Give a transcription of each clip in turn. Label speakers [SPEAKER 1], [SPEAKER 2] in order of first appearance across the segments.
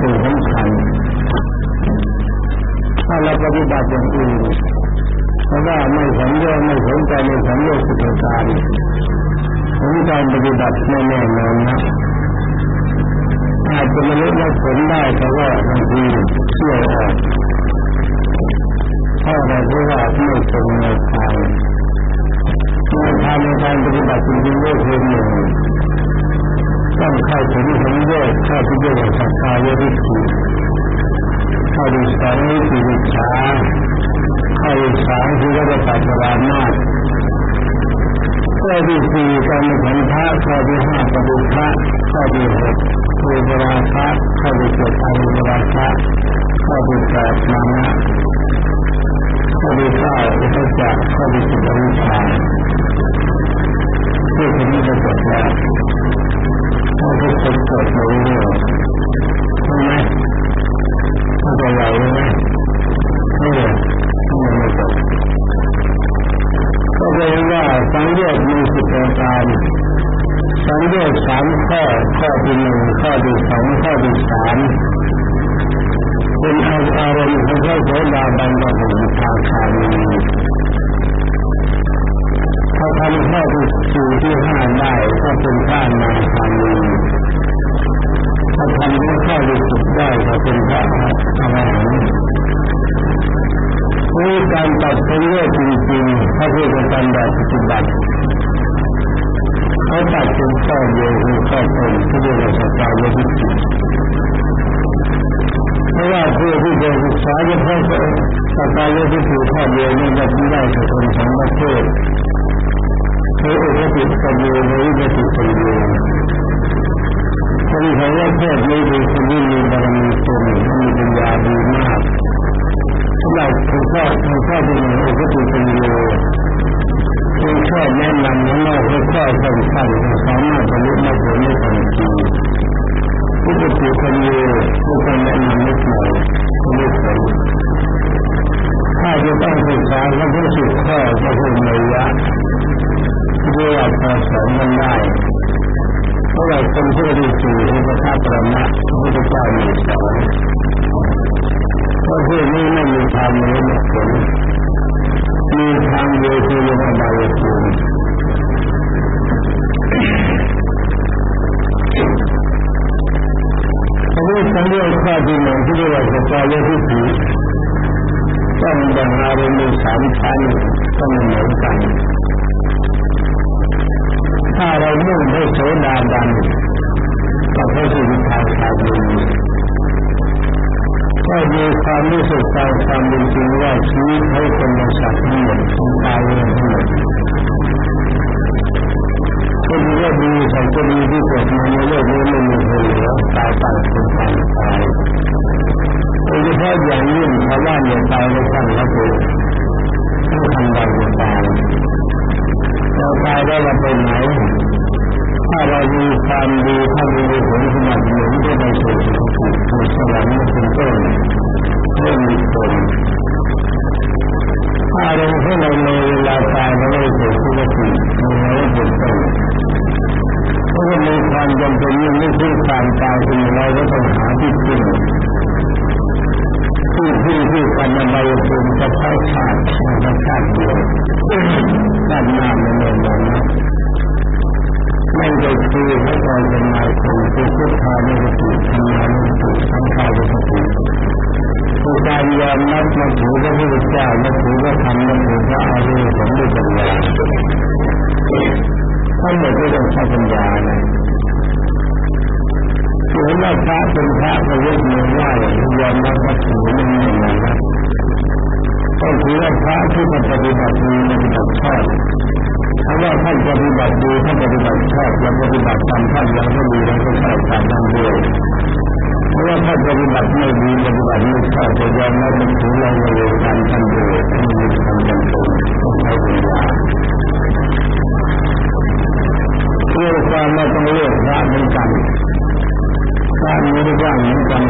[SPEAKER 1] สิทในการเป็นสำคัญถ้าเราปฏิบัติอย่างอื่นเพราะว่าไม่สัญญาไม่สนใจในสัญญาสิทธิการผลการปฏิบัติไม่แน่นอนนะอาจจะไม่ได้ผลได้แต่ว่าบางทีเชื่อออกถ้าเราพูดว่าไม่ตรงในทางในทางในการปฏิบัติจริงๆก็คือหนึ่งต้องเข้าถึงสังโยช ข้าที่เรียกว่าสักกายวิถีข้าดูสองวิธีวิชาข้าดูสามคือว่าจะปัจจุบันาข้อที่สี่การมีขันธ์ข้อที่ห้าปฏิฆะข้อที่หกคือเวลาพระข้อที่เจ็ดอายุเวาพระข้อที่แปดมานะข้อที่เก้าอุปจักข้อที่สิบอวิช ข้อข้อที่หนึ่งข้อที่สองข้อที่สามเป็นอารมณ์ของพระโสดาบันกับผลทางคามีถ้าทำข้อที่สี่ที่ห้าได้ก็เป็นพระนาคามีถ้าทำข้อที่สิบได้ก็เป็นพระอรหันต์นี่การตัดเป็นเรื่องจริงๆถ้าพูดกันตามแบบปฏิบัติ เขาตัดเป็นข้อเดียวคือข้อตรงที่เรียกว่าสกายวิจิตเพราะว่าเพื่อที่จะศึกษาเฉพาะสกายวิจิตข้อเดียวนี่จะไม่ได้จะคนสองประเภทคืออุปติปัญโยหรือวิจิตปัญโยคนของว่าเพศนี้คือคนที่มีบาร จะต้องศึกษาพระพุทธสิบข้อก็คือเมยะเรียกว่าพอสอนมันได้เพราะว่าคนที่ด้สู่ที่พระธาตุประมะพระพุทธเจ้ามีสอนเพราะที่นี้ไม่มีทางรรลุมรรคผลมีทางเดียวคือลงอบายภูมิอันนี้สังเวยข้อที่หนึ่งที่เรียกว่าสกายทิฏามชั้นต้องเหมือนกัน ถ้าเรามุ่งให้โสดาบันกับพระสุทาคามีก็มีความรู้สึกตามความเป็นจริงว่าชีวิตเขาเป็นสัตว์ทั้งหมดทั้งตายทั้งหมดคนก็ดีสัตว์ก็ดีที่เกิดมาในโลกนี้ไม่มีคนเหลือตายตายคนตายตายโดยเฉพาะอย่างยิ่งชาวบ้านเนี่ยตายไม่ทันครับผมต้องทำใด จะตายเราตายได้เราไปไหนถ้าเรามีความดีถ้ามีผลสมบัติหนุนก็ไปสู่สุขสู่สวรรค์เป็นต้น คือพระกรเป็นนายคนคือพุทธานุสติธรรมานุสติสังฆานุสติคือการยอมรับนับถือพระพุทธเจ้านับถือพระธรรมนับถือพระอริยสงฆ์ด้วยปัญญาท่านไม่ได้ต้องใช้ปัญญานะถือว่าพระเป็นพระก็ยกมือไหว้ยอมรับนับถือไม่มีอะไรนะก็ถือว่าพระที่ปฏิบัติดีปฏิบัติชอบ เพราะว่าท่านปฏิบัติดีท่านปฏิบัติชอบและปฏิบัติตามท่านยังก็ดีแล้วก็ชอบตามท่านด้วยเพราะว่าท่านปฏิบัติไม่ดีปฏิบัติไม่ชอบจะยอมรับมันถึงเราเลยการทำโดยที่มีความจำเป็นต้องใช้เวลาเรื่องความไม่ต้องเลือกพระเหมือนกันพระมีรูปร่างเหมือนกัน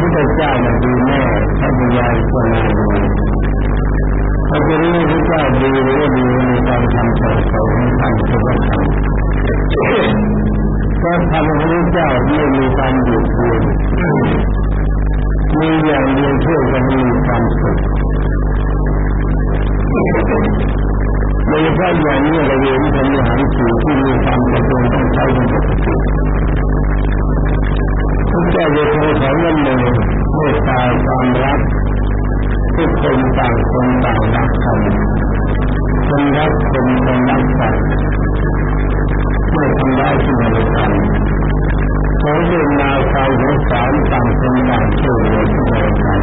[SPEAKER 1] พุทธเจ้ามาดีแน่พระบุญญาคนนั้นพระเจ้พระเจ้าดีหรือดีในการทำต่อเขาให้ท่านทุกท่านก็ทำพระเจ้าไม่มีการหยุดเยืนมีอย่างเดียวเพื่อจะมีความสุขโดยเฉพาะอย่างนี้เราเรียนทำอาหารสี่ที่มีความจำเป็นต้องใช้เป็นปกติ พระเจ้าจะทรงสอนว่าหนึ่งเมตตาความรักทุกคนต่างคนต่างรักกันคนรักคนคนรักกันไม่ทำร้ายซึ่งกันและกันเขาเรียนนาความสงสารต่างคนต่างช่วยเหลือกันและกัน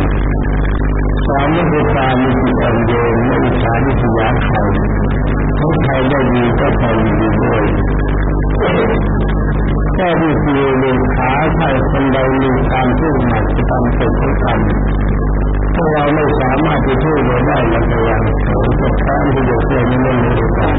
[SPEAKER 1] สามไม่เป็นกามีจิตอ่อนโยนไม่อิจฉาริษยาใครถ้าใครได้ดีก็ทำดีด้วย ข้อที่สี่เลขาใครคนใดมีการพูดหนักตามสุขของกันถ้าเราไม่สามารถจะช่วยเหลือได้เราจะยังเราจะพร้อมที่จะช่วยในเรื่องนี้ได้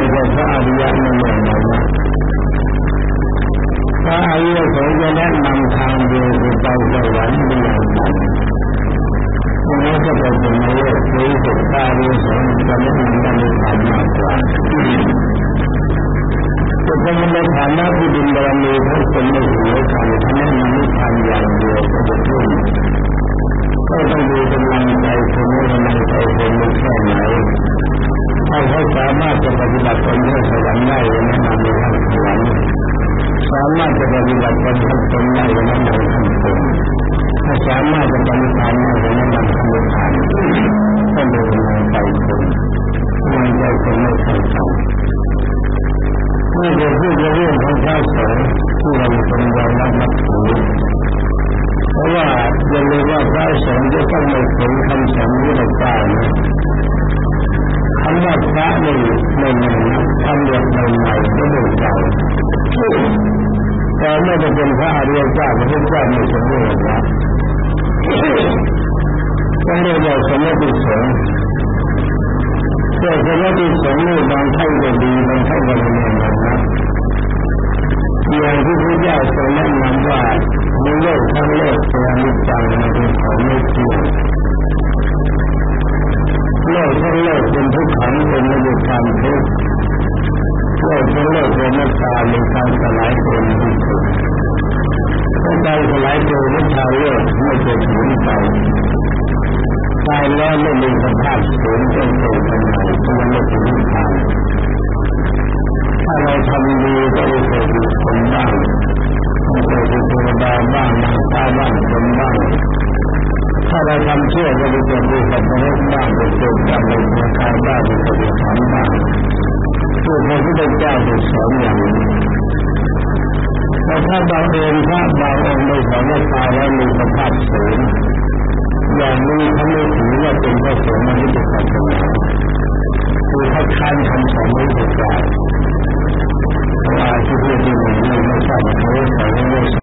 [SPEAKER 1] ไม่ใช่พระอริยไม่เหมือนะพระอริยสงฆ์จะแนะนำทางเดียวคือไปสวรรค์เป็นอย่างต่ำดังนั้นก็เป็นในโลกนี้สุดพระอริยสงฆ์จะแนะนำกันในทางมากกว่าจะเป็นในฐานะผู้ดินบารมีทั้งคนไม่ถือกันทำให้มันม่ทำอย่างเดียวก็จะขึ้นก็ต้องดูกำลังใจคนนี้กำลังใจคนนี้แค่ไหน ถ้าเขาสามารถจะปฏิบัติตนให้สวรรค์ได้แนะนำในทางสวรรค์สามารถจะปฏิบัติตนให้ตนได้แนะนำในทางตนถ้าสามารถจะปฏิบัติได้แนะนำทางทางต้องดูกำลังใจคนกำลังใจคนไม่เท่ากันนี่จะพูดเรื่องของพระสงฆ์ที่เราเป็นยอมรับนับถือเพราะว่าอย่าลืมว่าพระสงฆ์จะต้องไม่ถึงคำสอนที่เรากล่านะ ว่าพระหนี่ไม่ใหม่นะคำเรียกใหม่ๆก็ไม่เก่าแต่ไม่ได้เป็นพระอริยเจ้าพระพุทธเจ้าไม่สมบูรณ์นะต้องเรียกว่าสมบูรสงฆ์แต่สมบูรสงฆ์นี่บางท่านก็ดีบางท่านก็ไม่ดีนะอย่างที่พระเจ้าทรงแนะนำว่าในโลกทั้งโลกเป็นอนิจจังมันเป็นของไม่เที่ยง ไป ตายแล้วไม่มีสภาพสูญเป็นตัวเป็นใหม่เพราะมันไม่ถึงทางถ้าเราทำดีก็จะเกิดคนบ้างเกิดเป็นเทวดาบ้างนางฟ้าบ้างคนบ้างถ้าเราทำเชั่วก็จะเกิดเป็นสัตว์นรกบ้างเป็นโจรบ้างเป็นกายบ้างเป็นคน ถ้าบางเองพราบางองค์ในไม่ตายแล้วมีสภาพสูงอย่างนี้เขาไม่ถือว่าเป็นพระสงฆ์มันไม่ถูกต้องคือเขาค้านคำสอนไม่ถูกต้องว่าที่เรื่องนี้ไม่ใช่ไม่ใช่